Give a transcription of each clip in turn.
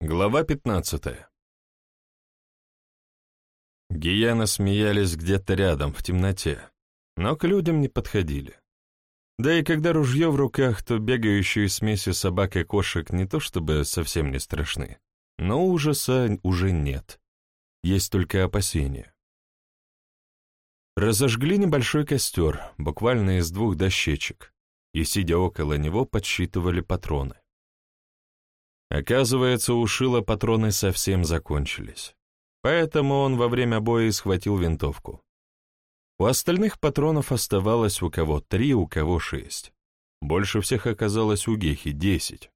Глава 15 Гиены смеялись где-то рядом, в темноте, но к людям не подходили. Да и когда ружье в руках, то бегающие смеси собак и кошек не то чтобы совсем не страшны, но ужаса уже нет. Есть только опасения. Разожгли небольшой костер, буквально из двух дощечек, и, сидя около него, подсчитывали патроны. Оказывается, у Шила патроны совсем закончились. Поэтому он во время боя схватил винтовку. У остальных патронов оставалось у кого три, у кого шесть. Больше всех оказалось у Гехи — десять.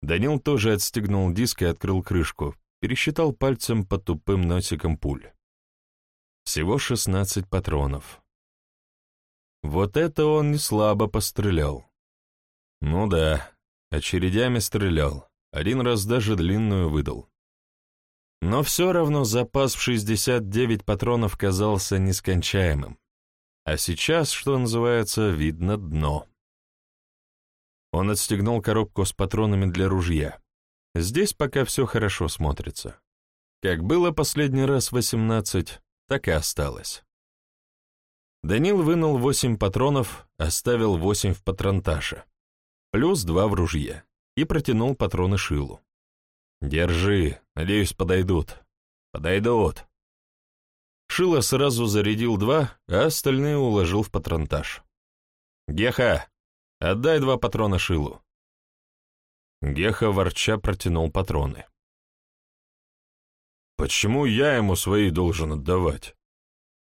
Данил тоже отстегнул диск и открыл крышку, пересчитал пальцем по тупым носикам пуль. Всего шестнадцать патронов. Вот это он не слабо пострелял. Ну да, Очередями стрелял, один раз даже длинную выдал. Но все равно запас в 69 патронов казался нескончаемым. А сейчас, что называется, видно дно. Он отстегнул коробку с патронами для ружья. Здесь пока все хорошо смотрится. Как было последний раз 18, так и осталось. Данил вынул 8 патронов, оставил 8 в патронташе плюс два в ружье, и протянул патроны Шилу. «Держи, надеюсь, подойдут». «Подойдут». Шило сразу зарядил два, а остальные уложил в патронтаж. «Геха, отдай два патрона Шилу». Геха ворча протянул патроны. «Почему я ему свои должен отдавать?»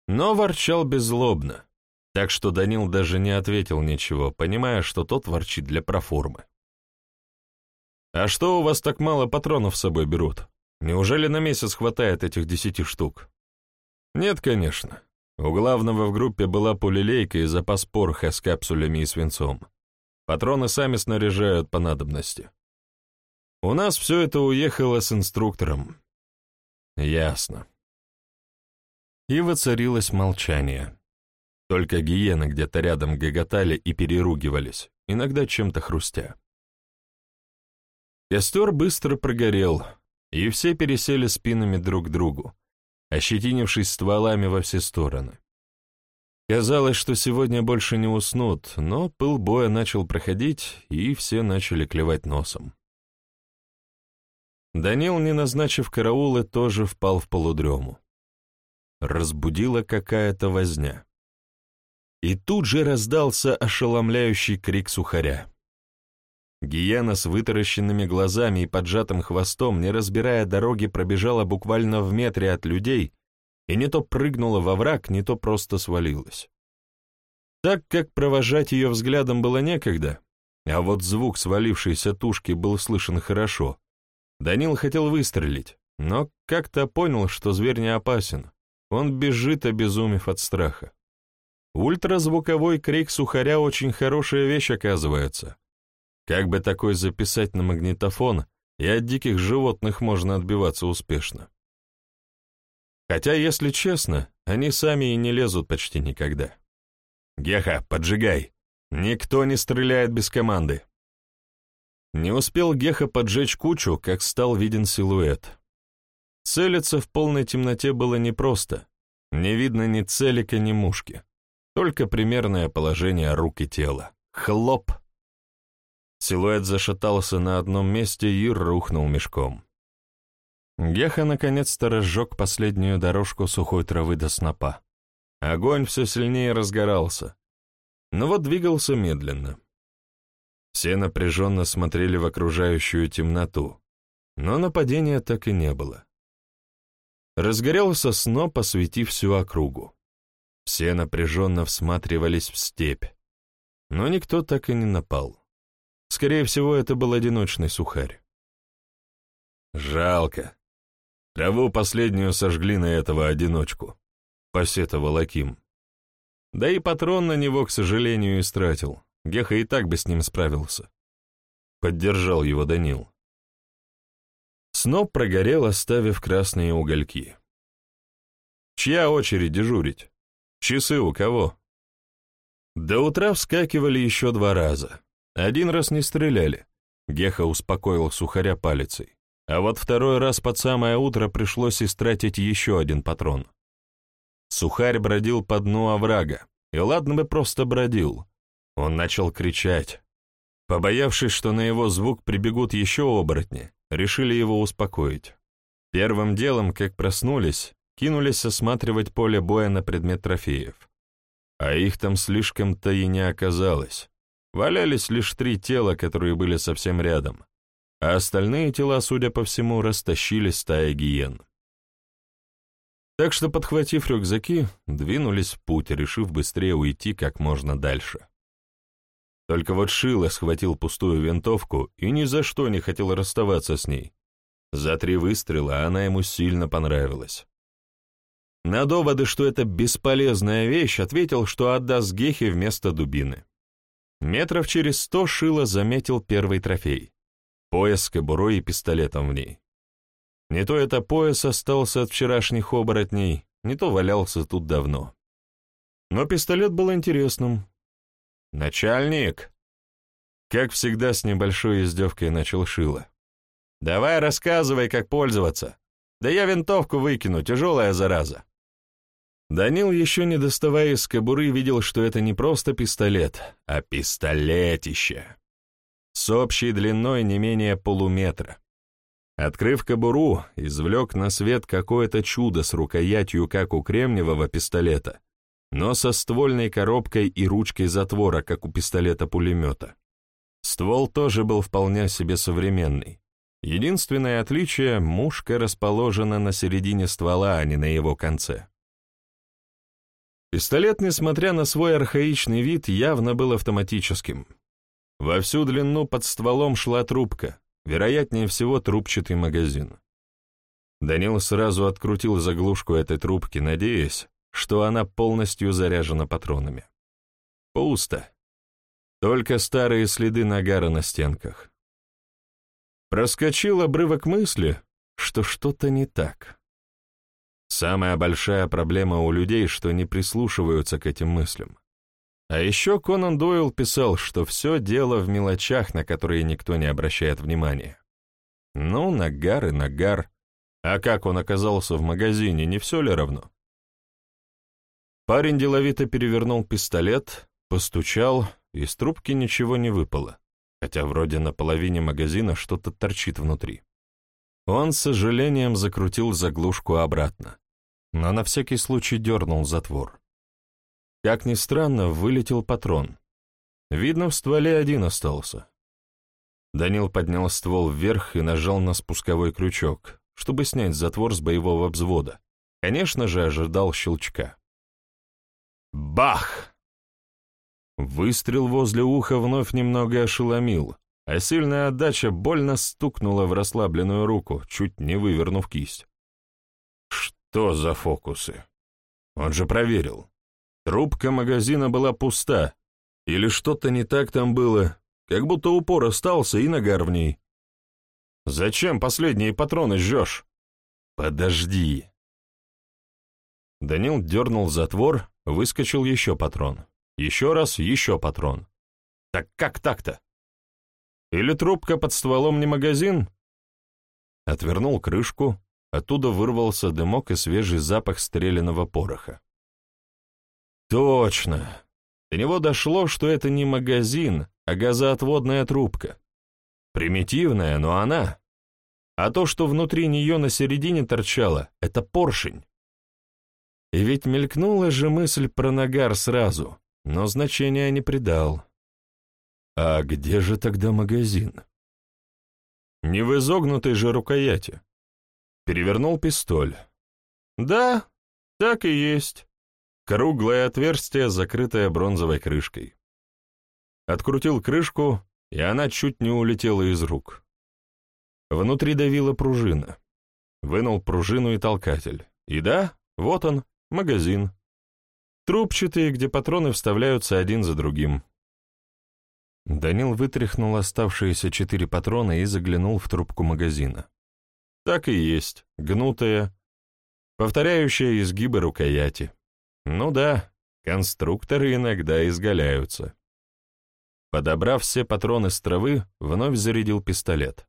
Но ворчал беззлобно. Так что Данил даже не ответил ничего, понимая, что тот ворчит для проформы. «А что у вас так мало патронов с собой берут? Неужели на месяц хватает этих десяти штук?» «Нет, конечно. У главного в группе была пулелейка и запас пороха с капсулями и свинцом. Патроны сами снаряжают по надобности. У нас все это уехало с инструктором». «Ясно». И воцарилось молчание. Только гиены где-то рядом гоготали и переругивались, иногда чем-то хрустя. Костер быстро прогорел, и все пересели спинами друг к другу, ощетинившись стволами во все стороны. Казалось, что сегодня больше не уснут, но пыл боя начал проходить, и все начали клевать носом. Данил, не назначив караулы, тоже впал в полудрему. Разбудила какая-то возня. И тут же раздался ошеломляющий крик сухаря. Гиена с вытаращенными глазами и поджатым хвостом, не разбирая дороги, пробежала буквально в метре от людей и не то прыгнула во враг, не то просто свалилась. Так как провожать ее взглядом было некогда, а вот звук свалившейся тушки был слышен хорошо, Данил хотел выстрелить, но как-то понял, что зверь не опасен. Он бежит, обезумев от страха. Ультразвуковой крик сухаря очень хорошая вещь, оказывается. Как бы такой записать на магнитофон, и от диких животных можно отбиваться успешно. Хотя, если честно, они сами и не лезут почти никогда. «Геха, поджигай! Никто не стреляет без команды!» Не успел Геха поджечь кучу, как стал виден силуэт. Целиться в полной темноте было непросто. Не видно ни целика, ни мушки. Только примерное положение рук и тела. Хлоп! Силуэт зашатался на одном месте и рухнул мешком. Геха наконец-то разжег последнюю дорожку сухой травы до снопа. Огонь все сильнее разгорался, но вот двигался медленно. Все напряженно смотрели в окружающую темноту, но нападения так и не было. Разгорелся сноп, осветив всю округу. Все напряженно всматривались в степь, но никто так и не напал. Скорее всего, это был одиночный сухарь. «Жалко. Траву последнюю сожгли на этого одиночку», — посетовал Аким. Да и патрон на него, к сожалению, истратил. Геха и так бы с ним справился. Поддержал его Данил. Сноп прогорел, оставив красные угольки. Чья очередь дежурить? Часы у кого? До утра вскакивали еще два раза. Один раз не стреляли, Геха успокоил сухаря палицей. А вот второй раз под самое утро пришлось истратить еще один патрон. Сухарь бродил по дну оврага, и ладно бы просто бродил. Он начал кричать. Побоявшись, что на его звук прибегут еще оборотни, решили его успокоить. Первым делом, как проснулись, кинулись осматривать поле боя на предмет трофеев. А их там слишком-то и не оказалось. Валялись лишь три тела, которые были совсем рядом, а остальные тела, судя по всему, растащили стая гиен. Так что, подхватив рюкзаки, двинулись в путь, решив быстрее уйти как можно дальше. Только вот Шило схватил пустую винтовку и ни за что не хотел расставаться с ней. За три выстрела она ему сильно понравилась. На доводы, что это бесполезная вещь, ответил, что отдаст Гехе вместо дубины. Метров через сто Шило заметил первый трофей — пояс с кобурой и пистолетом в ней. Не то это пояс остался от вчерашних оборотней, не то валялся тут давно. Но пистолет был интересным. «Начальник!» Как всегда, с небольшой издевкой начал Шило. «Давай рассказывай, как пользоваться. Да я винтовку выкину, тяжелая зараза». Данил, еще не доставая из кобуры, видел, что это не просто пистолет, а пистолетище. С общей длиной не менее полуметра. Открыв кобуру, извлек на свет какое-то чудо с рукоятью, как у кремниевого пистолета, но со ствольной коробкой и ручкой затвора, как у пистолета-пулемета. Ствол тоже был вполне себе современный. Единственное отличие — мушка расположена на середине ствола, а не на его конце. Пистолет, несмотря на свой архаичный вид, явно был автоматическим. Во всю длину под стволом шла трубка, вероятнее всего трубчатый магазин. Данил сразу открутил заглушку этой трубки, надеясь, что она полностью заряжена патронами. Пусто. Только старые следы нагара на стенках. Проскочил обрывок мысли, что что-то не так. Самая большая проблема у людей, что не прислушиваются к этим мыслям. А еще Конан Дойл писал, что все дело в мелочах, на которые никто не обращает внимания. Ну, нагар и нагар. А как он оказался в магазине, не все ли равно? Парень деловито перевернул пистолет, постучал, из трубки ничего не выпало, хотя вроде на половине магазина что-то торчит внутри. Он с сожалением закрутил заглушку обратно но на всякий случай дернул затвор. Как ни странно, вылетел патрон. Видно, в стволе один остался. Данил поднял ствол вверх и нажал на спусковой крючок, чтобы снять затвор с боевого взвода. Конечно же, ожидал щелчка. Бах! Выстрел возле уха вновь немного ошеломил, а сильная отдача больно стукнула в расслабленную руку, чуть не вывернув кисть. Что за фокусы? Он же проверил. Трубка магазина была пуста. Или что-то не так там было, как будто упор остался и нагар в ней. Зачем последние патроны жжешь? Подожди. Данил дернул затвор, выскочил еще патрон. Еще раз, еще патрон. Так как так-то? Или трубка под стволом не магазин? Отвернул крышку, Оттуда вырвался дымок и свежий запах стреляного пороха. Точно. До него дошло, что это не магазин, а газоотводная трубка. Примитивная, но она. А то, что внутри нее на середине торчало, — это поршень. И ведь мелькнула же мысль про нагар сразу, но значения не придал. А где же тогда магазин? Не в изогнутой же рукояти. Перевернул пистоль. Да, так и есть. Круглое отверстие, закрытое бронзовой крышкой. Открутил крышку, и она чуть не улетела из рук. Внутри давила пружина. Вынул пружину и толкатель. И да, вот он, магазин. Трубчатый, где патроны вставляются один за другим. Данил вытряхнул оставшиеся четыре патрона и заглянул в трубку магазина. Так и есть, гнутая, повторяющая изгибы рукояти. Ну да, конструкторы иногда изгаляются. подобрав все патроны с травы, вновь зарядил пистолет.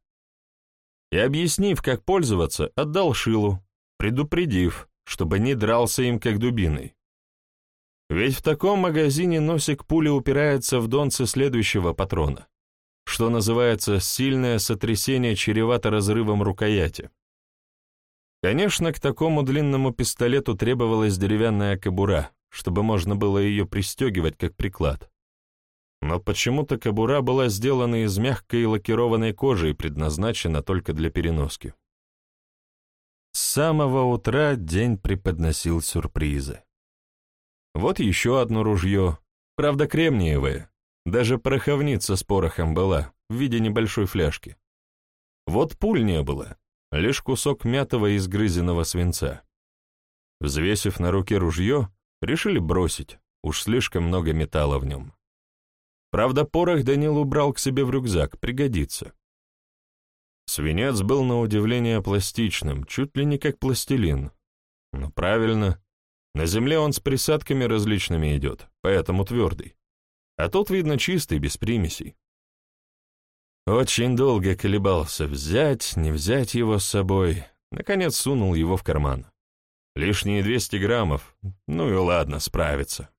И, объяснив, как пользоваться, отдал Шилу, предупредив, чтобы не дрался им как дубиной. Ведь в таком магазине носик пули упирается в донце следующего патрона, что называется сильное сотрясение чревато разрывом рукояти. Конечно, к такому длинному пистолету требовалась деревянная кобура, чтобы можно было ее пристегивать как приклад. Но почему-то кобура была сделана из мягкой лакированной кожи и предназначена только для переноски. С самого утра день преподносил сюрпризы. Вот еще одно ружье, правда кремниевое, даже пороховница с порохом была, в виде небольшой фляжки. Вот пуль не было, лишь кусок мятого и изгрызенного свинца. Взвесив на руке ружье, решили бросить, уж слишком много металла в нем. Правда, порох Данил убрал к себе в рюкзак, пригодится. Свинец был на удивление пластичным, чуть ли не как пластилин. Ну, правильно. На земле он с присадками различными идет, поэтому твердый. А тут, видно, чистый, без примесей. Очень долго колебался, взять, не взять его с собой. Наконец сунул его в карман. Лишние 200 граммов, ну и ладно, справится.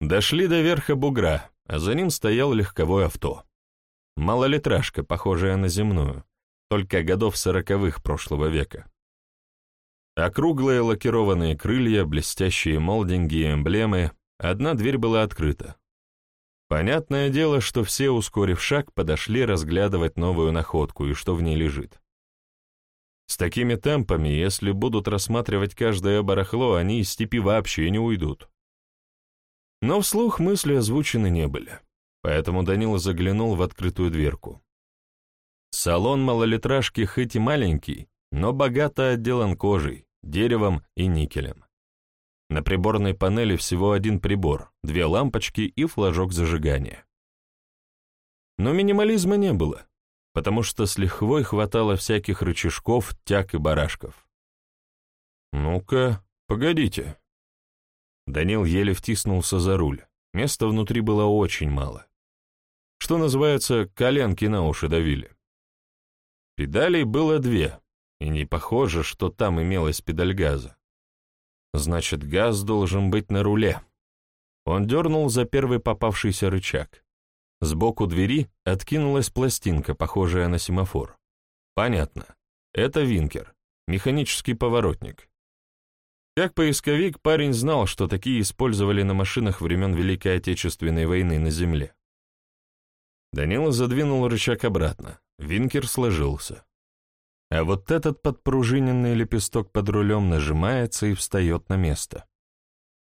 Дошли до верха бугра, а за ним стоял легковое авто. Малолитражка, похожая на земную, только годов сороковых прошлого века. Округлые лакированные крылья, блестящие молдинги и эмблемы, одна дверь была открыта. Понятное дело, что все, ускорив шаг, подошли разглядывать новую находку и что в ней лежит. С такими темпами, если будут рассматривать каждое барахло, они из степи вообще не уйдут. Но вслух мысли озвучены не были. Поэтому Данила заглянул в открытую дверку. Салон малолитражки хоть и маленький, но богато отделан кожей, деревом и никелем. На приборной панели всего один прибор, две лампочки и флажок зажигания. Но минимализма не было, потому что с лихвой хватало всяких рычажков, тяг и барашков. «Ну-ка, погодите». Данил еле втиснулся за руль. Места внутри было очень мало что называется, коленки на уши давили. Педалей было две, и не похоже, что там имелась педаль газа. Значит, газ должен быть на руле. Он дернул за первый попавшийся рычаг. Сбоку двери откинулась пластинка, похожая на семафор. Понятно. Это винкер, механический поворотник. Как поисковик, парень знал, что такие использовали на машинах времен Великой Отечественной войны на Земле. Данила задвинул рычаг обратно. Винкер сложился. А вот этот подпружиненный лепесток под рулем нажимается и встает на место.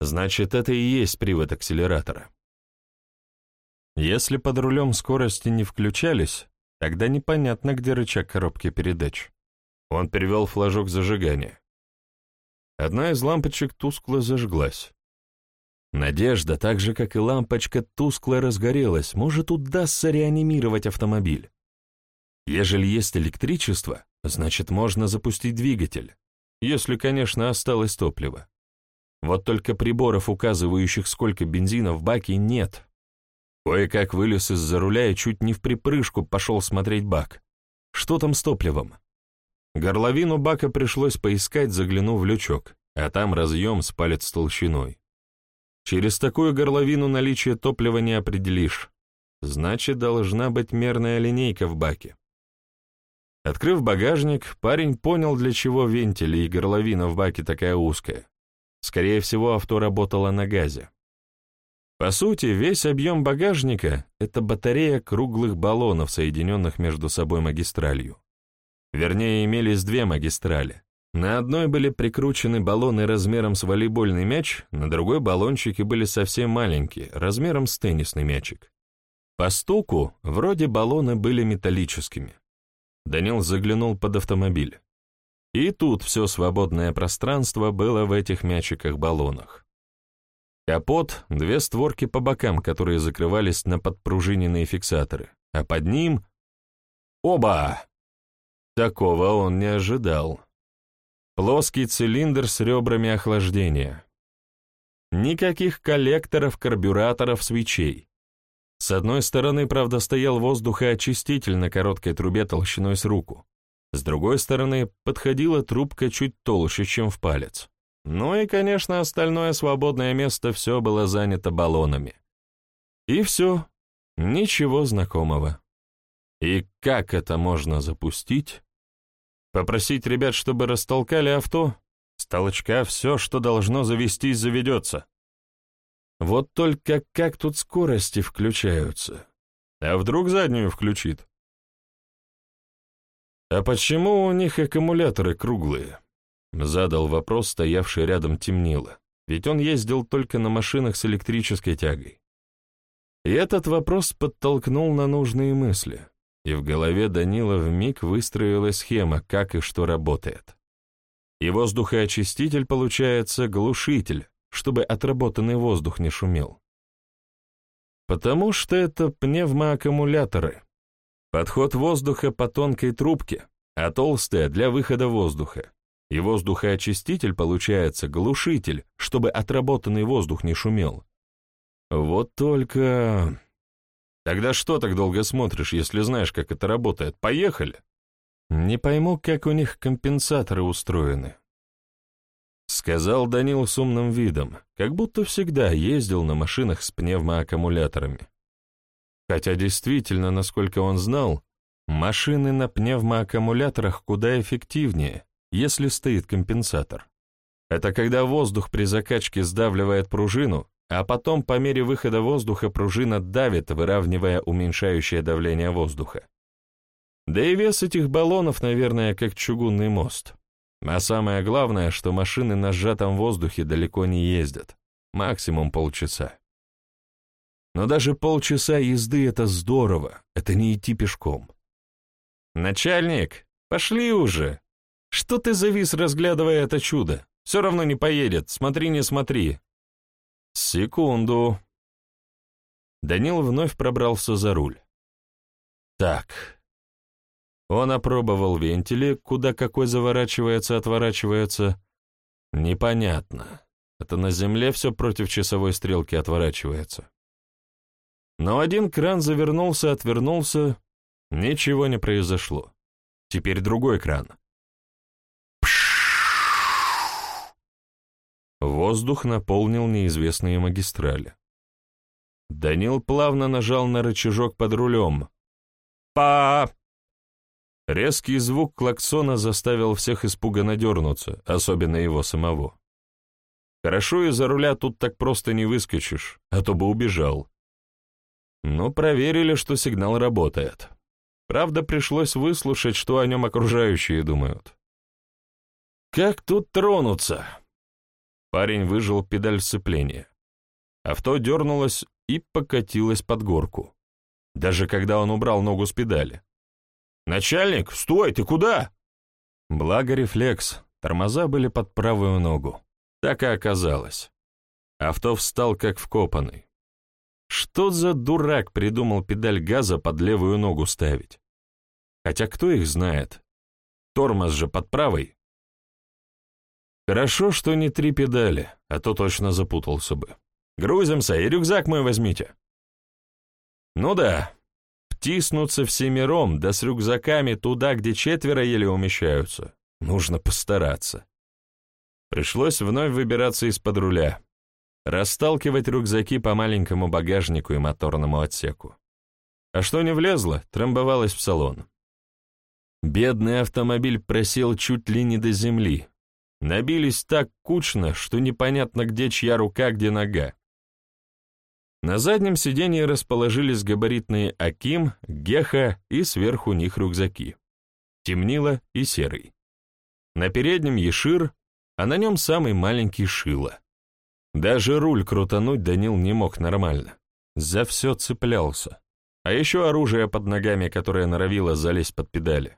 Значит, это и есть привод акселератора. Если под рулем скорости не включались, тогда непонятно, где рычаг коробки передач. Он перевел флажок зажигания. Одна из лампочек тускло зажглась. Надежда, так же, как и лампочка, тускло разгорелась, может, удастся реанимировать автомобиль. Ежели есть электричество, значит, можно запустить двигатель, если, конечно, осталось топливо. Вот только приборов, указывающих, сколько бензина в баке, нет. Кое-как вылез из-за руля и чуть не в припрыжку пошел смотреть бак. Что там с топливом? Горловину бака пришлось поискать, заглянув в лючок, а там разъем с палец толщиной. Через такую горловину наличие топлива не определишь. Значит, должна быть мерная линейка в баке. Открыв багажник, парень понял, для чего вентили и горловина в баке такая узкая. Скорее всего, авто работало на газе. По сути, весь объем багажника — это батарея круглых баллонов, соединенных между собой магистралью. Вернее, имелись две магистрали. На одной были прикручены баллоны размером с волейбольный мяч, на другой баллончики были совсем маленькие, размером с теннисный мячик. По стуку, вроде баллоны были металлическими. Данил заглянул под автомобиль. И тут все свободное пространство было в этих мячиках-баллонах. Капот — две створки по бокам, которые закрывались на подпружиненные фиксаторы, а под ним... Оба! Такого он не ожидал. Плоский цилиндр с ребрами охлаждения. Никаких коллекторов, карбюраторов, свечей. С одной стороны, правда, стоял воздухоочиститель на короткой трубе толщиной с руку. С другой стороны, подходила трубка чуть толще, чем в палец. Ну и, конечно, остальное свободное место все было занято баллонами. И все, ничего знакомого. И как это можно запустить? Попросить ребят, чтобы растолкали авто? С толчка все, что должно завестись, заведется. Вот только как тут скорости включаются? А вдруг заднюю включит? «А почему у них аккумуляторы круглые?» Задал вопрос, стоявший рядом темнило, ведь он ездил только на машинах с электрической тягой. И этот вопрос подтолкнул на нужные мысли, и в голове Данила вмиг выстроилась схема, как и что работает. И воздухоочиститель получается глушитель, чтобы отработанный воздух не шумел. Потому что это пневмоаккумуляторы, Подход воздуха по тонкой трубке, а толстая для выхода воздуха. И воздухоочиститель получается глушитель, чтобы отработанный воздух не шумел. Вот только... Тогда что так долго смотришь, если знаешь, как это работает? Поехали! Не пойму, как у них компенсаторы устроены. Сказал Данил с умным видом, как будто всегда ездил на машинах с пневмоаккумуляторами. Хотя действительно, насколько он знал, машины на пневмоаккумуляторах куда эффективнее, если стоит компенсатор. Это когда воздух при закачке сдавливает пружину, а потом по мере выхода воздуха пружина давит, выравнивая уменьшающее давление воздуха. Да и вес этих баллонов, наверное, как чугунный мост. А самое главное, что машины на сжатом воздухе далеко не ездят, максимум полчаса. Но даже полчаса езды — это здорово, это не идти пешком. «Начальник, пошли уже! Что ты завис, разглядывая это чудо? Все равно не поедет, смотри, не смотри!» «Секунду!» Данил вновь пробрался за руль. «Так». Он опробовал вентили, куда какой заворачивается, отворачивается. Непонятно. Это на земле все против часовой стрелки отворачивается. Но один кран завернулся, отвернулся, ничего не произошло. Теперь другой кран. Воздух наполнил неизвестные магистрали. Данил плавно нажал на рычажок под рулем. па Резкий звук клаксона заставил всех испуганно дернуться, особенно его самого. Хорошо из-за руля тут так просто не выскочишь, а то бы убежал. Но проверили, что сигнал работает. Правда, пришлось выслушать, что о нем окружающие думают. «Как тут тронуться?» Парень выжил педаль сцепления. Авто дернулось и покатилось под горку. Даже когда он убрал ногу с педали. «Начальник, стой, ты куда?» Благо рефлекс, тормоза были под правую ногу. Так и оказалось. Авто встал как вкопанный. Что за дурак придумал педаль газа под левую ногу ставить? Хотя кто их знает? Тормоз же под правой. Хорошо, что не три педали, а то точно запутался бы. Грузимся, и рюкзак мой возьмите. Ну да, втиснуться всемиром, да с рюкзаками туда, где четверо еле умещаются. Нужно постараться. Пришлось вновь выбираться из-под руля расталкивать рюкзаки по маленькому багажнику и моторному отсеку. А что не влезло, трамбовалось в салон. Бедный автомобиль просел чуть ли не до земли. Набились так кучно, что непонятно, где чья рука, где нога. На заднем сиденье расположились габаритные Аким, Геха и сверху них рюкзаки. Темнило и серый. На переднем Ешир, а на нем самый маленький Шило. Даже руль крутануть Данил не мог нормально. За все цеплялся. А еще оружие под ногами, которое норовило залезть под педали.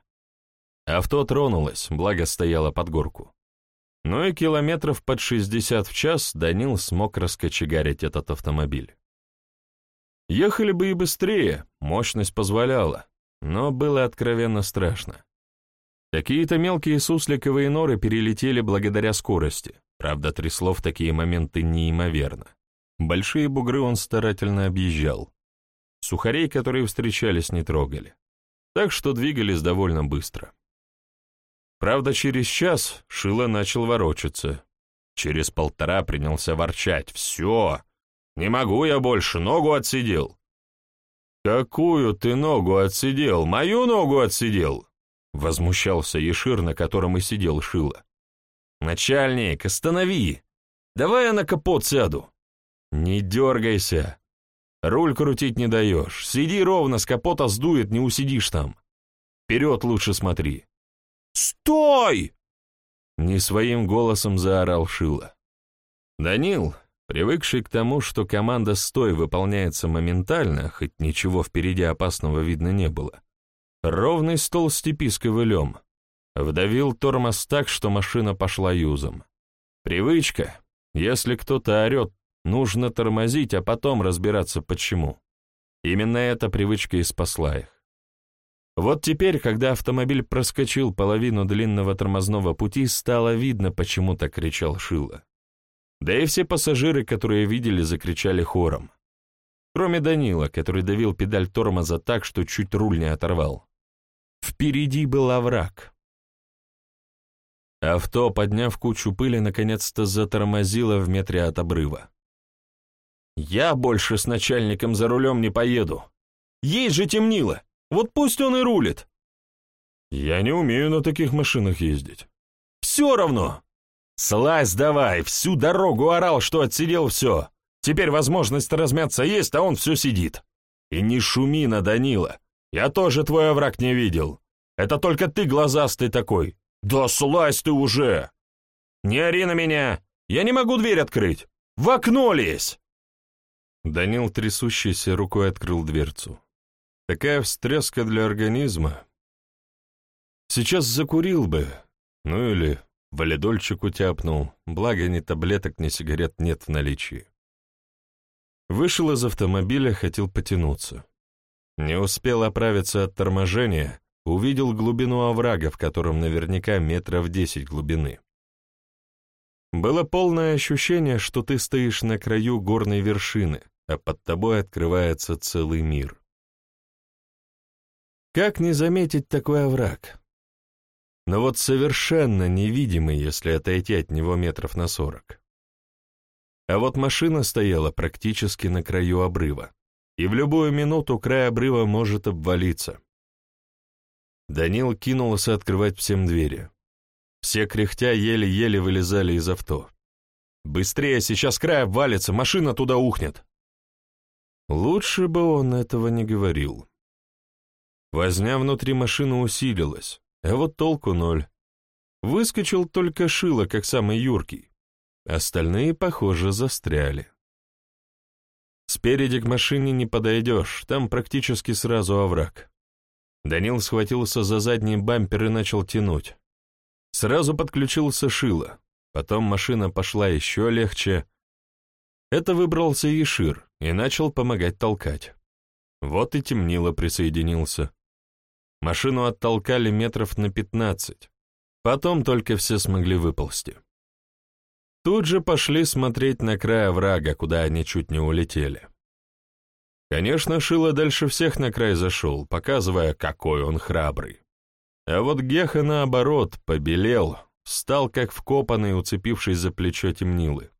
Авто тронулось, благо стояло под горку. Ну и километров под 60 в час Данил смог раскочегарить этот автомобиль. Ехали бы и быстрее, мощность позволяла, но было откровенно страшно. Какие-то мелкие сусликовые норы перелетели благодаря скорости, Правда, трясло в такие моменты неимоверно. Большие бугры он старательно объезжал. Сухарей, которые встречались, не трогали. Так что двигались довольно быстро. Правда, через час Шило начал ворочаться. Через полтора принялся ворчать. «Все! Не могу я больше, ногу отсидел!» «Какую ты ногу отсидел? Мою ногу отсидел!» Возмущался Ешир, на котором и сидел Шило. «Начальник, останови! Давай я на капот сяду!» «Не дергайся! Руль крутить не даешь. Сиди ровно, с капота сдует, не усидишь там. Вперед лучше смотри!» «Стой!» Не своим голосом заорал Шило. Данил, привыкший к тому, что команда «стой» выполняется моментально, хоть ничего впереди опасного видно не было, ровный стол степи с ковылем, вдавил тормоз так, что машина пошла юзом. Привычка. Если кто-то орет, нужно тормозить, а потом разбираться почему. Именно эта привычка и спасла их. Вот теперь, когда автомобиль проскочил половину длинного тормозного пути, стало видно, почему так кричал Шило. Да и все пассажиры, которые видели, закричали хором. Кроме Данила, который давил педаль тормоза так, что чуть руль не оторвал. Впереди был овраг. Авто, подняв кучу пыли, наконец-то затормозило в метре от обрыва. «Я больше с начальником за рулем не поеду. Ей же темнило!» Вот пусть он и рулит. Я не умею на таких машинах ездить. Все равно. Слазь давай, всю дорогу орал, что отсидел все. Теперь возможность размяться есть, а он все сидит. И не шуми на Данила. Я тоже твой овраг не видел. Это только ты глазастый такой. Да слазь ты уже! Не ори на меня! Я не могу дверь открыть! В окно лезь!» Данил трясущейся рукой открыл дверцу. Такая встряска для организма. Сейчас закурил бы, ну или валидольчик утяпнул, благо ни таблеток, ни сигарет нет в наличии. Вышел из автомобиля, хотел потянуться. Не успел оправиться от торможения, увидел глубину оврага, в котором наверняка метров десять глубины. Было полное ощущение, что ты стоишь на краю горной вершины, а под тобой открывается целый мир. Как не заметить такой овраг? Но вот совершенно невидимый, если отойти от него метров на сорок. А вот машина стояла практически на краю обрыва, и в любую минуту край обрыва может обвалиться. Данил кинулся открывать всем двери. Все кряхтя еле-еле вылезали из авто. «Быстрее, сейчас край обвалится, машина туда ухнет!» Лучше бы он этого не говорил. Возня внутри машины усилилась, а вот толку ноль. Выскочил только Шило, как самый юркий. Остальные, похоже, застряли. Спереди к машине не подойдешь, там практически сразу овраг. Данил схватился за задний бампер и начал тянуть. Сразу подключился Шило, потом машина пошла еще легче. Это выбрался Ешир и начал помогать толкать. Вот и темнило присоединился. Машину оттолкали метров на пятнадцать. Потом только все смогли выползти. Тут же пошли смотреть на край оврага, куда они чуть не улетели. Конечно, Шило дальше всех на край зашел, показывая, какой он храбрый. А вот Геха, наоборот, побелел, встал как вкопанный, уцепившись за плечо темнилы.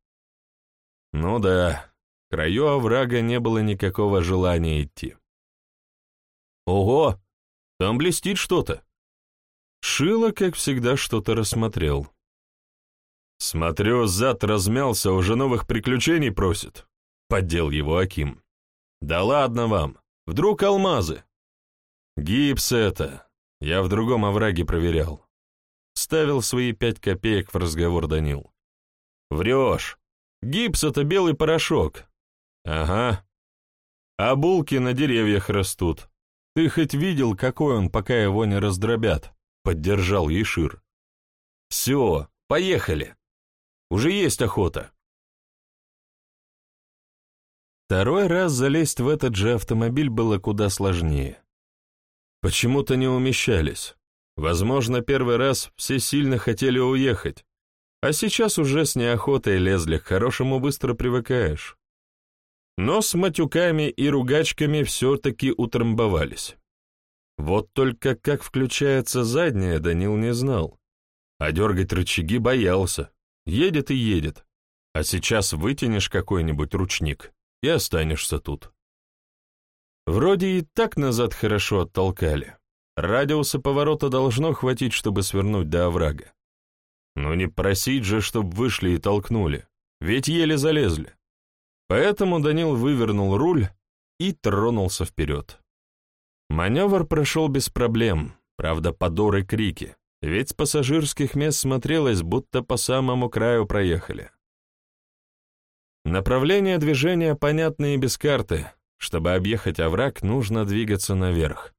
Ну да, краю оврага не было никакого желания идти. «Ого! Там блестит что-то. Шило, как всегда, что-то рассмотрел. «Смотрю, зад размялся, уже новых приключений просит», — поддел его Аким. «Да ладно вам, вдруг алмазы?» «Гипс это, я в другом овраге проверял». Ставил свои пять копеек в разговор Данил. «Врешь, гипс — это белый порошок». «Ага. А булки на деревьях растут, «Ты хоть видел, какой он, пока его не раздробят?» — поддержал Ешир. «Все, поехали. Уже есть охота». Второй раз залезть в этот же автомобиль было куда сложнее. Почему-то не умещались. Возможно, первый раз все сильно хотели уехать, А сейчас уже с неохотой лезли, к хорошему быстро привыкаешь. Но с матюками и ругачками все-таки утрамбовались. Вот только как включается задняя, Данил не знал. А дергать рычаги боялся. Едет и едет. А сейчас вытянешь какой-нибудь ручник и останешься тут. Вроде и так назад хорошо оттолкали. Радиуса поворота должно хватить, чтобы свернуть до оврага. Но не просить же, чтобы вышли и толкнули, ведь еле залезли. Поэтому Данил вывернул руль и тронулся вперед. Маневр прошел без проблем, правда, подоры крики, ведь с пассажирских мест смотрелось, будто по самому краю проехали. Направление движения понятно и без карты. Чтобы объехать овраг, нужно двигаться наверх.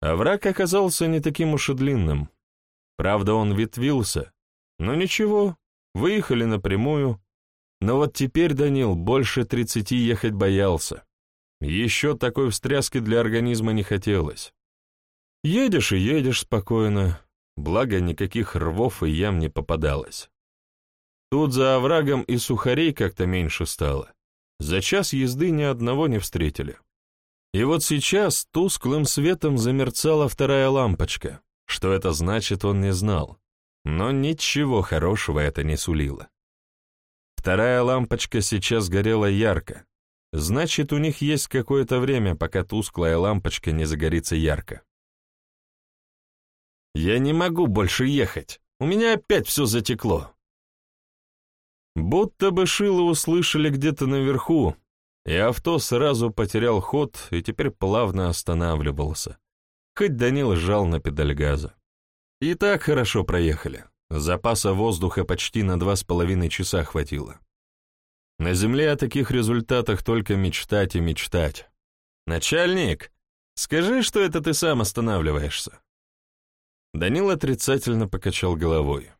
Овраг оказался не таким уж и длинным. Правда, он ветвился, но ничего, выехали напрямую. Но вот теперь Данил больше тридцати ехать боялся. Еще такой встряски для организма не хотелось. Едешь и едешь спокойно, благо никаких рвов и ям не попадалось. Тут за оврагом и сухарей как-то меньше стало. За час езды ни одного не встретили. И вот сейчас тусклым светом замерцала вторая лампочка. Что это значит, он не знал. Но ничего хорошего это не сулило. Вторая лампочка сейчас горела ярко, Значит, у них есть какое-то время, пока тусклая лампочка не загорится ярко. «Я не могу больше ехать. У меня опять все затекло». Будто бы шило услышали где-то наверху, и авто сразу потерял ход и теперь плавно останавливался, хоть Данил сжал на педаль газа. И так хорошо проехали. Запаса воздуха почти на два с половиной часа хватило. На земле о таких результатах только мечтать и мечтать. «Начальник, скажи, что это ты сам останавливаешься». Данил отрицательно покачал головой.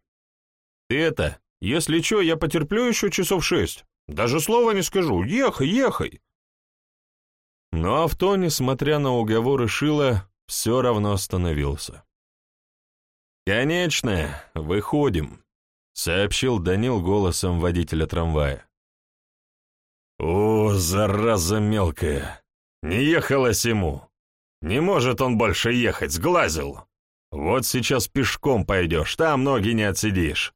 «Ты это, если что, я потерплю еще часов шесть. Даже слова не скажу. Ехай, ехай!» Но авто, несмотря на уговоры Шила, все равно остановился. «Конечно, выходим», — сообщил Данил голосом водителя трамвая. «О, зараза мелкая! Не ехалось ему! Не может он больше ехать, сглазил! Вот сейчас пешком пойдешь, там ноги не отсидишь!»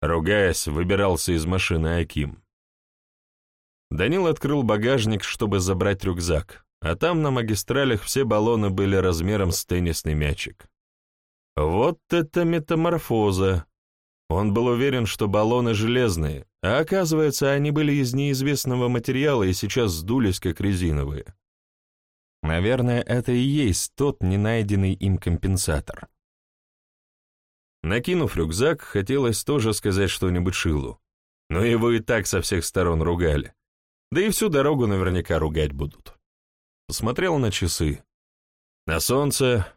Ругаясь, выбирался из машины Аким. Данил открыл багажник, чтобы забрать рюкзак, а там на магистралях все баллоны были размером с теннисный мячик. Вот это метаморфоза! Он был уверен, что баллоны железные, а оказывается, они были из неизвестного материала и сейчас сдулись, как резиновые. Наверное, это и есть тот ненайденный им компенсатор. Накинув рюкзак, хотелось тоже сказать что-нибудь Шилу, но его и так со всех сторон ругали. Да и всю дорогу наверняка ругать будут. Посмотрел на часы. На солнце,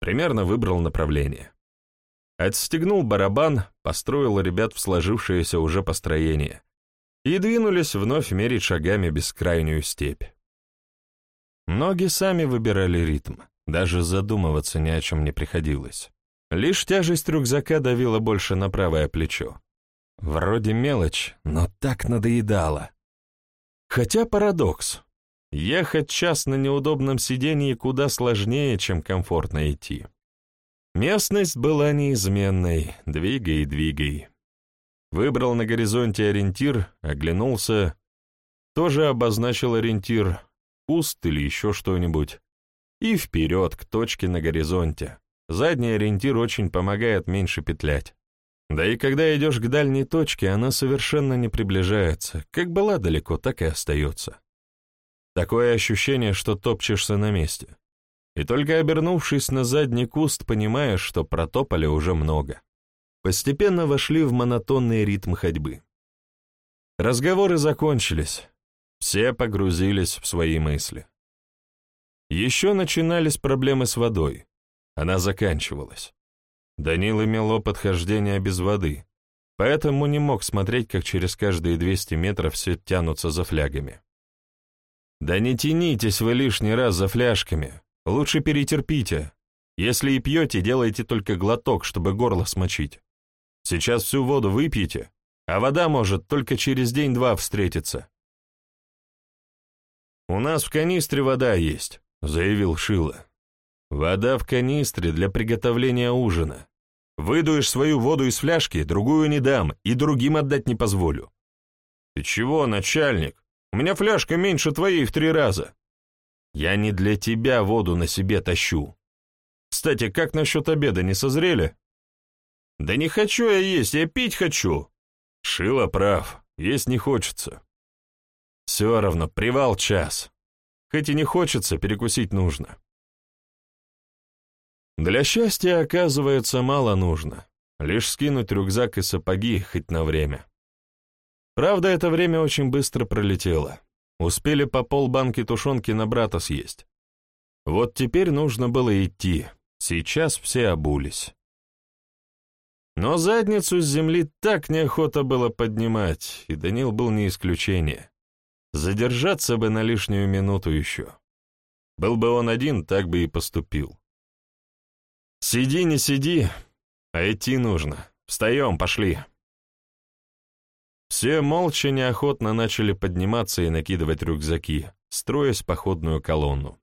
примерно выбрал направление. Отстегнул барабан, построил ребят в сложившееся уже построение и двинулись вновь мерить шагами бескрайнюю степь. Ноги сами выбирали ритм, даже задумываться ни о чем не приходилось. Лишь тяжесть рюкзака давила больше на правое плечо. Вроде мелочь, но так надоедало. Хотя парадокс. Ехать час на неудобном сидении куда сложнее, чем комфортно идти. Местность была неизменной, двигай, двигай. Выбрал на горизонте ориентир, оглянулся, тоже обозначил ориентир, куст или еще что-нибудь, и вперед к точке на горизонте. Задний ориентир очень помогает меньше петлять. Да и когда идешь к дальней точке, она совершенно не приближается, как была далеко, так и остается. Такое ощущение, что топчешься на месте и только обернувшись на задний куст, понимаешь, что протопали уже много. Постепенно вошли в монотонный ритм ходьбы. Разговоры закончились, все погрузились в свои мысли. Еще начинались проблемы с водой, она заканчивалась. Данил имел опыт хождения без воды, поэтому не мог смотреть, как через каждые 200 метров все тянутся за флягами. «Да не тянитесь вы лишний раз за фляжками», Лучше перетерпите. Если и пьете, делайте только глоток, чтобы горло смочить. Сейчас всю воду выпьете, а вода может только через день-два встретиться. «У нас в канистре вода есть», — заявил Шила. «Вода в канистре для приготовления ужина. Выдуешь свою воду из фляжки, другую не дам и другим отдать не позволю». «Ты чего, начальник? У меня фляжка меньше твоей в три раза». «Я не для тебя воду на себе тащу. Кстати, как насчет обеда, не созрели?» «Да не хочу я есть, я пить хочу». Шила прав, есть не хочется. Все равно, привал час. Хоть и не хочется, перекусить нужно. Для счастья, оказывается, мало нужно. Лишь скинуть рюкзак и сапоги хоть на время. Правда, это время очень быстро пролетело. Успели по полбанки тушенки на брата съесть. Вот теперь нужно было идти. Сейчас все обулись. Но задницу с земли так неохота было поднимать, и Данил был не исключение. Задержаться бы на лишнюю минуту еще. Был бы он один, так бы и поступил. Сиди, не сиди, а идти нужно. Встаем, пошли. Все молча неохотно начали подниматься и накидывать рюкзаки, строясь походную колонну.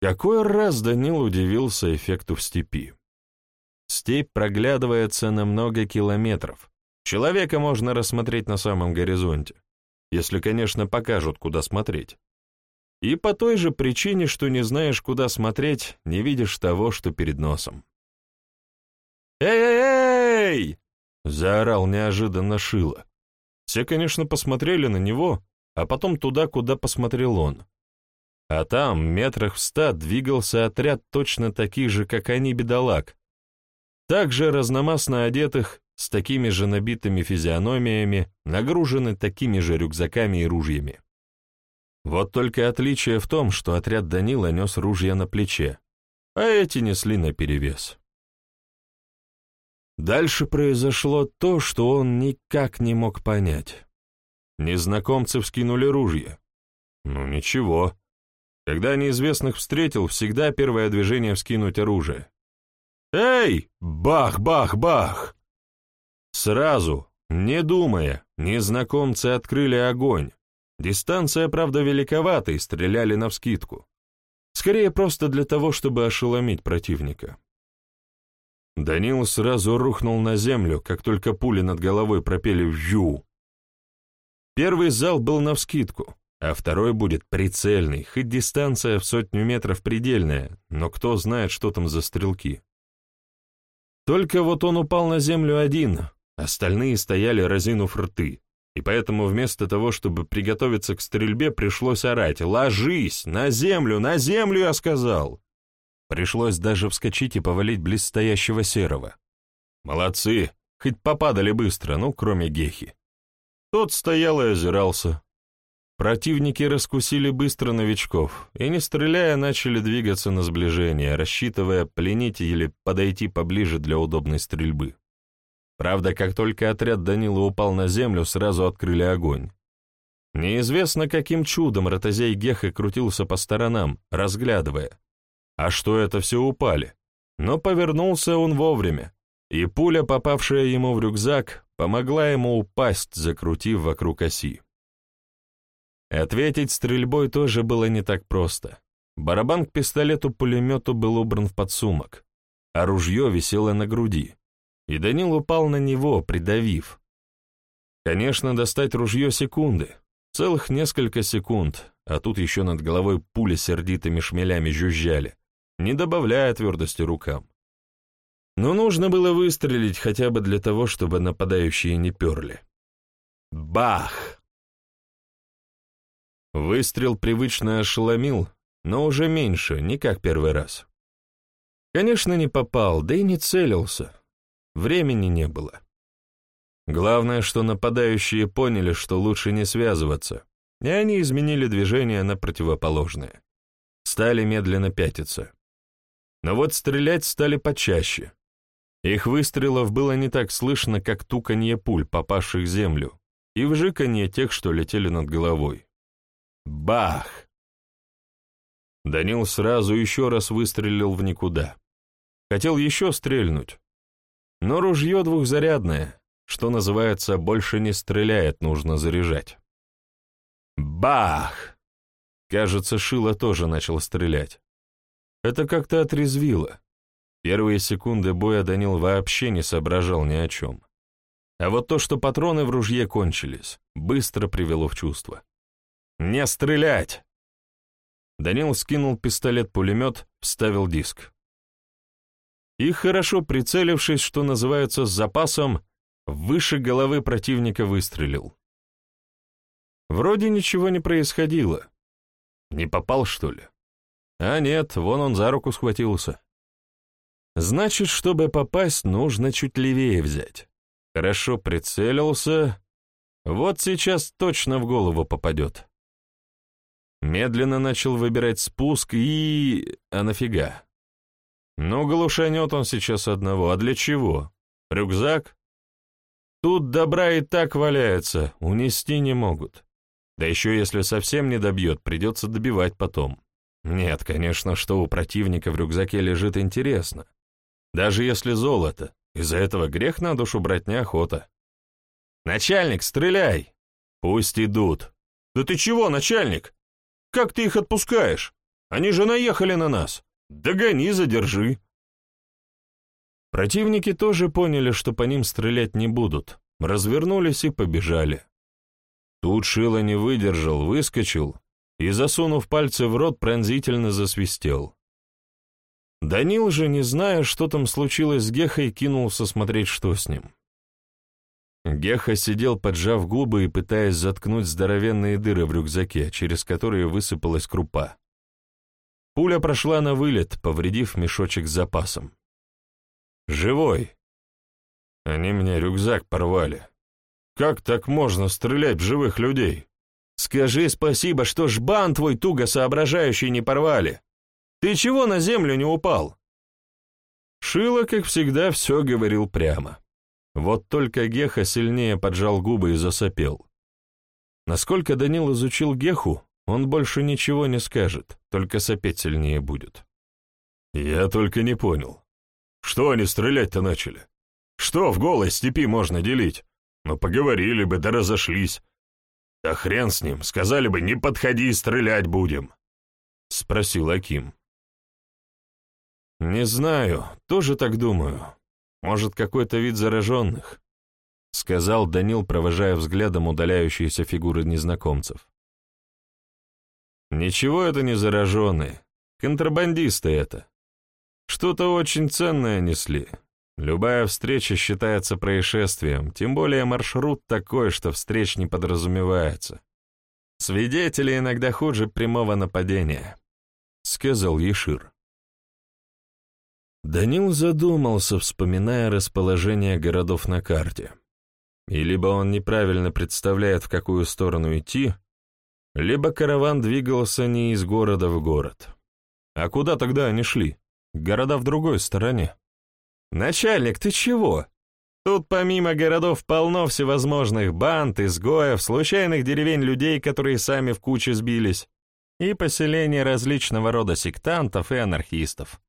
Какой раз Данил удивился эффекту в степи. Степь проглядывается на много километров. Человека можно рассмотреть на самом горизонте если, конечно, покажут, куда смотреть. И по той же причине, что не знаешь, куда смотреть, не видишь того, что перед носом. «Эй-эй-эй!» — заорал неожиданно Шило. Все, конечно, посмотрели на него, а потом туда, куда посмотрел он. А там, метрах в ста, двигался отряд точно таких же, как они, бедолаг. Также разномастно одетых, с такими же набитыми физиономиями, нагружены такими же рюкзаками и ружьями. Вот только отличие в том, что отряд Данила нес ружья на плече, а эти несли наперевес. Дальше произошло то, что он никак не мог понять. Незнакомцы вскинули ружья. Ну ничего. Когда неизвестных встретил, всегда первое движение вскинуть оружие. «Эй! Бах-бах-бах!» Сразу, не думая, незнакомцы открыли огонь. Дистанция, правда, великовата, и стреляли навскидку. Скорее, просто для того, чтобы ошеломить противника. Данил сразу рухнул на землю, как только пули над головой пропели «Вью!». Первый зал был навскидку, а второй будет прицельный, хоть дистанция в сотню метров предельная, но кто знает, что там за стрелки. Только вот он упал на землю один, Остальные стояли разинув рты, и поэтому вместо того, чтобы приготовиться к стрельбе, пришлось орать «Ложись! На землю! На землю!» я сказал. Пришлось даже вскочить и повалить близстоящего серого. Молодцы, хоть попадали быстро, ну, кроме Гехи. Тот стоял и озирался. Противники раскусили быстро новичков и, не стреляя, начали двигаться на сближение, рассчитывая пленить или подойти поближе для удобной стрельбы. Правда, как только отряд Данила упал на землю, сразу открыли огонь. Неизвестно, каким чудом ротозей Геха крутился по сторонам, разглядывая. А что это все упали? Но повернулся он вовремя, и пуля, попавшая ему в рюкзак, помогла ему упасть, закрутив вокруг оси. Ответить стрельбой тоже было не так просто. Барабан к пистолету-пулемету был убран в подсумок, а ружье висело на груди и Данил упал на него, придавив. Конечно, достать ружье секунды, целых несколько секунд, а тут еще над головой пули сердитыми шмелями жужжали, не добавляя твердости рукам. Но нужно было выстрелить хотя бы для того, чтобы нападающие не перли. Бах! Выстрел привычно ошеломил, но уже меньше, не как первый раз. Конечно, не попал, да и не целился. Времени не было. Главное, что нападающие поняли, что лучше не связываться, и они изменили движение на противоположное. Стали медленно пятиться. Но вот стрелять стали почаще. Их выстрелов было не так слышно, как туканье пуль, попавших в землю, и вжиканье тех, что летели над головой. Бах! Данил сразу еще раз выстрелил в никуда. Хотел еще стрельнуть, Но ружье двухзарядное, что называется, больше не стреляет, нужно заряжать. Бах! Кажется, Шило тоже начал стрелять. Это как-то отрезвило. Первые секунды боя Данил вообще не соображал ни о чем. А вот то, что патроны в ружье кончились, быстро привело в чувство. «Не стрелять!» Данил скинул пистолет-пулемет, вставил диск. И, хорошо прицелившись, что называется, с запасом, выше головы противника выстрелил. Вроде ничего не происходило. Не попал, что ли? А нет, вон он за руку схватился. Значит, чтобы попасть, нужно чуть левее взять. Хорошо прицелился. Вот сейчас точно в голову попадет. Медленно начал выбирать спуск и... А нафига? Ну, глушанет он сейчас одного. А для чего? Рюкзак? Тут добра и так валяется, унести не могут. Да еще если совсем не добьет, придется добивать потом. Нет, конечно, что у противника в рюкзаке лежит интересно. Даже если золото, из-за этого грех на душу брать неохота. «Начальник, стреляй!» «Пусть идут». «Да ты чего, начальник? Как ты их отпускаешь? Они же наехали на нас. Догони, задержи». Противники тоже поняли, что по ним стрелять не будут, развернулись и побежали. Тут Шило не выдержал, выскочил и, засунув пальцы в рот, пронзительно засвистел. Данил же, не зная, что там случилось с Гехой, кинулся смотреть, что с ним. Геха сидел, поджав губы и пытаясь заткнуть здоровенные дыры в рюкзаке, через которые высыпалась крупа. Пуля прошла на вылет, повредив мешочек с запасом. «Живой!» Они мне рюкзак порвали. Как так можно стрелять в живых людей? Скажи спасибо, что жбан твой туго соображающий не порвали. Ты чего на землю не упал?» Шило, как всегда, все говорил прямо. Вот только Геха сильнее поджал губы и засопел. Насколько Данил изучил Геху, он больше ничего не скажет, только сопеть сильнее будет. «Я только не понял. Что они стрелять-то начали? Что в голой степи можно делить? Ну, поговорили бы, да разошлись. Да хрен с ним, сказали бы, не подходи, стрелять будем», — спросил Аким. «Не знаю, тоже так думаю. Может, какой-то вид зараженных?» — сказал Данил, провожая взглядом удаляющиеся фигуры незнакомцев. «Ничего это не зараженные. Контрабандисты это. Что-то очень ценное несли. Любая встреча считается происшествием, тем более маршрут такой, что встреч не подразумевается. Свидетели иногда хуже прямого нападения», — сказал Ешир. Данил задумался, вспоминая расположение городов на карте. И либо он неправильно представляет, в какую сторону идти, либо караван двигался не из города в город. А куда тогда они шли? Города в другой стороне. «Начальник, ты чего? Тут помимо городов полно всевозможных банд, изгоев, случайных деревень людей, которые сами в кучу сбились, и поселений различного рода сектантов и анархистов.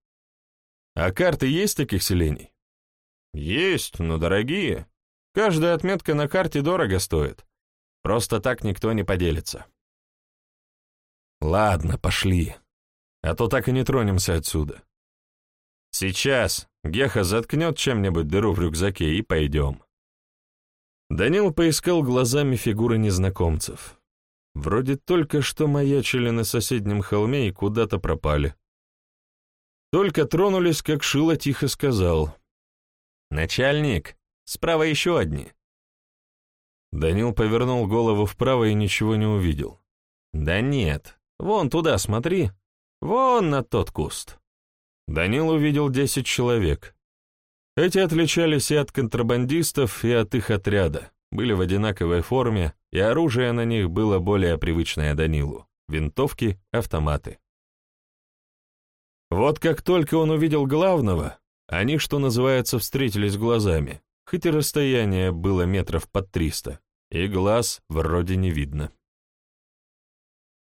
А карты есть таких селений? Есть, но дорогие. Каждая отметка на карте дорого стоит. Просто так никто не поделится. Ладно, пошли. А то так и не тронемся отсюда. Сейчас Геха заткнет чем-нибудь дыру в рюкзаке и пойдем. Данил поискал глазами фигуры незнакомцев. Вроде только что маячили на соседнем холме и куда-то пропали. Только тронулись, как Шило тихо сказал. «Начальник, справа еще одни». Данил повернул голову вправо и ничего не увидел. «Да нет, вон туда смотри, вон на тот куст». Данил увидел десять человек. Эти отличались и от контрабандистов, и от их отряда, были в одинаковой форме, и оружие на них было более привычное Данилу — винтовки, автоматы. Вот как только он увидел главного, они, что называется, встретились глазами, хоть и расстояние было метров под триста, и глаз вроде не видно.